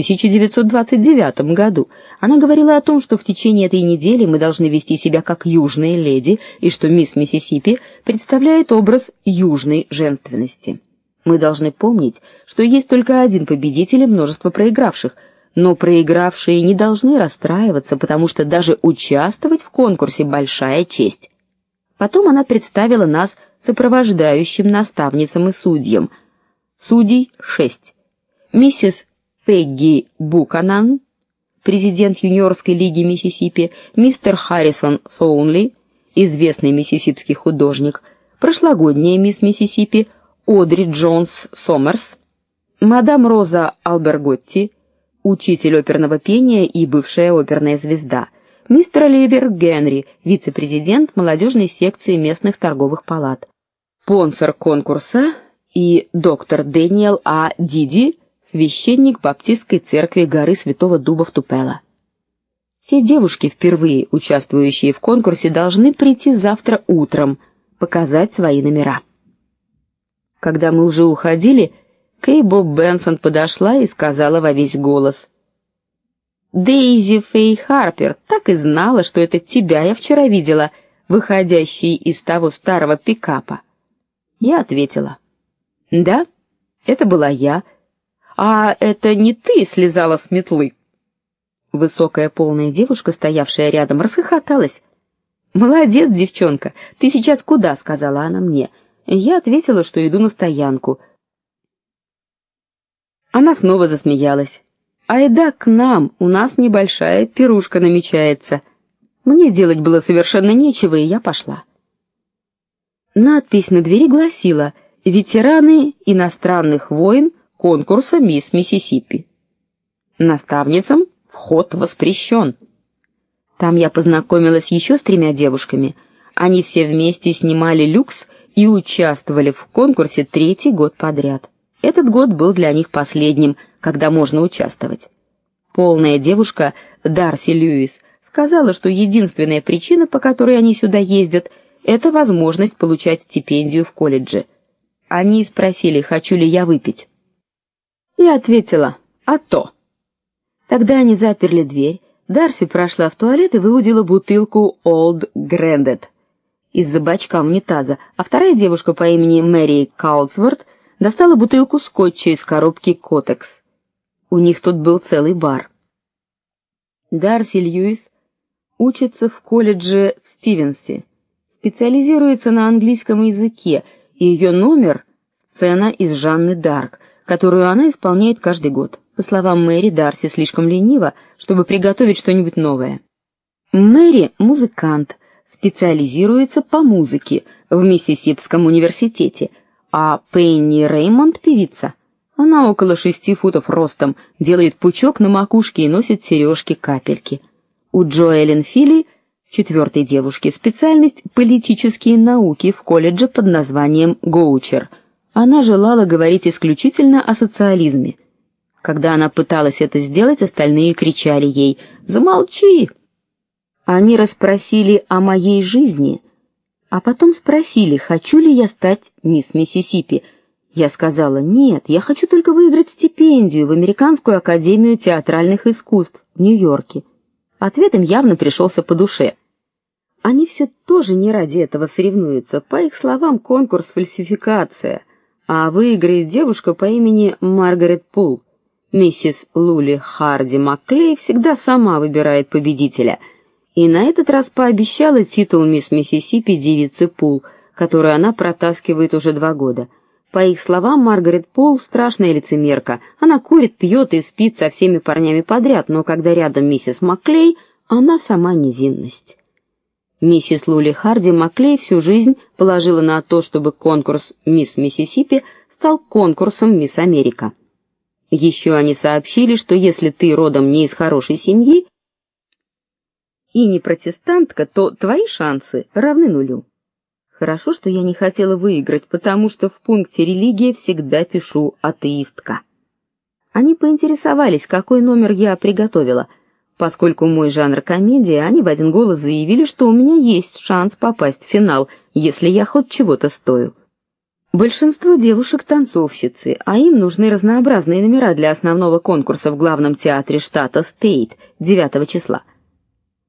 1929 году. Она говорила о том, что в течение этой недели мы должны вести себя как южные леди и что мисс Миссисипи представляет образ южной женственности. Мы должны помнить, что есть только один победитель и множество проигравших, но проигравшие не должны расстраиваться, потому что даже участвовать в конкурсе большая честь. Потом она представила нас сопровождающим наставницам и судьям. Судей шесть. Миссис Пегги Буканан, президент юниорской лиги Миссисипи, мистер Харрисон Соунли, известный миссисипский художник, прошлогодняя мисс Миссисипи Одри Джонс Сомерс, мадам Роза Алберготти, учитель оперного пения и бывшая оперная звезда, мистер Оливер Генри, вице-президент молодежной секции местных торговых палат, спонсор конкурса и доктор Дэниел А. Диди, священник Баптистской церкви горы Святого Дуба в Тупело. Все девушки, впервые участвующие в конкурсе, должны прийти завтра утром, показать свои номера. Когда мы уже уходили, Кей Боб Бенсон подошла и сказала во весь голос: "Дейзи Фей Харпер, так и знала, что это тебя я вчера видела, выходящей из того старого пикапа". Я ответила: "Да, это была я. А это не ты слезала с метлы?" Высокая полная девушка, стоявшая рядом, расхохоталась. "Молодец, девчонка. Ты сейчас куда?" сказала она мне. Я ответила, что иду на стоянку. Она снова засмеялась. Айда к нам, у нас небольшая пирушка намечается. Мне делать было совершенно нечего, и я пошла. Надпись на двери гласила: "Ветераны иностранных войн конкурса Мисс Миссисипи". Наставницам вход воспрещен. Там я познакомилась еще с тремя девушками. Они все вместе снимали люкс и участвовали в конкурсе третий год подряд. Этот год был для них последним, когда можно участвовать. Полная девушка Дарси Льюис сказала, что единственная причина, по которой они сюда ездят, это возможность получать стипендию в колледже. Они спросили, хочу ли я выпить. Я ответила: "А то". Тогда они заперли дверь. Дарси прошла в туалет и выудила бутылку Old Grandad из-за бачка унитаза, а вторая девушка по имени Мэри Каулсворт достала бутылку скотча из коробки Котекс. У них тут был целый бар. Дарси Льюис учится в колледже в Стивенсе. Специализируется на английском языке, и ее номер сцена из Жанны Дарк, которую она исполняет каждый год. По словам Мэри, Дарси слишком ленива, чтобы приготовить что-нибудь новое. Мэри музыкант, специализируется по музыке в Миссисипском университете, а Пенни Реймонд певица. Она около шести футов ростом, делает пучок на макушке и носит сережки-капельки. У Джоэлен Филли, четвертой девушки, специальность политические науки в колледже под названием Гоучер. Она желала говорить исключительно о социализме. Когда она пыталась это сделать, остальные кричали ей: "Замолчи!" Они расспросили о моей жизни, а потом спросили, хочу ли я стать мисс Миссисипи. Я сказала: "Нет, я хочу только выиграть стипендию в Американскую академию театральных искусств в Нью-Йорке". Ответ им явно пришелся по душе. Они все тоже не ради этого соревнуются. По их словам, конкурс фальсификация, а выиграет девушка по имени Маргарет Пул. Миссис Лули Харди Маклей всегда сама выбирает победителя и на этот раз пообещала титул мисс Миссисипи девицы Пул, которую она протаскивает уже два года. По их словам, Маргарет Пул страшная лицемерка. Она курит, пьет и спит со всеми парнями подряд, но когда рядом миссис Маклей, она сама невинность. Миссис Лули Харди Маклей всю жизнь положила на то, чтобы конкурс Мисс Миссисипи стал конкурсом Мисс Америка. Еще они сообщили, что если ты родом не из хорошей семьи, и не протестантка, то твои шансы равны нулю. Хорошо, что я не хотела выиграть, потому что в пункте религия всегда пишу атеистка. Они поинтересовались, какой номер я приготовила. Поскольку мой жанр комедия, они в один голос заявили, что у меня есть шанс попасть в финал, если я хоть чего-то стою. Большинство девушек танцовщицы, а им нужны разнообразные номера для основного конкурса в главном театре штата Стейт 9 числа.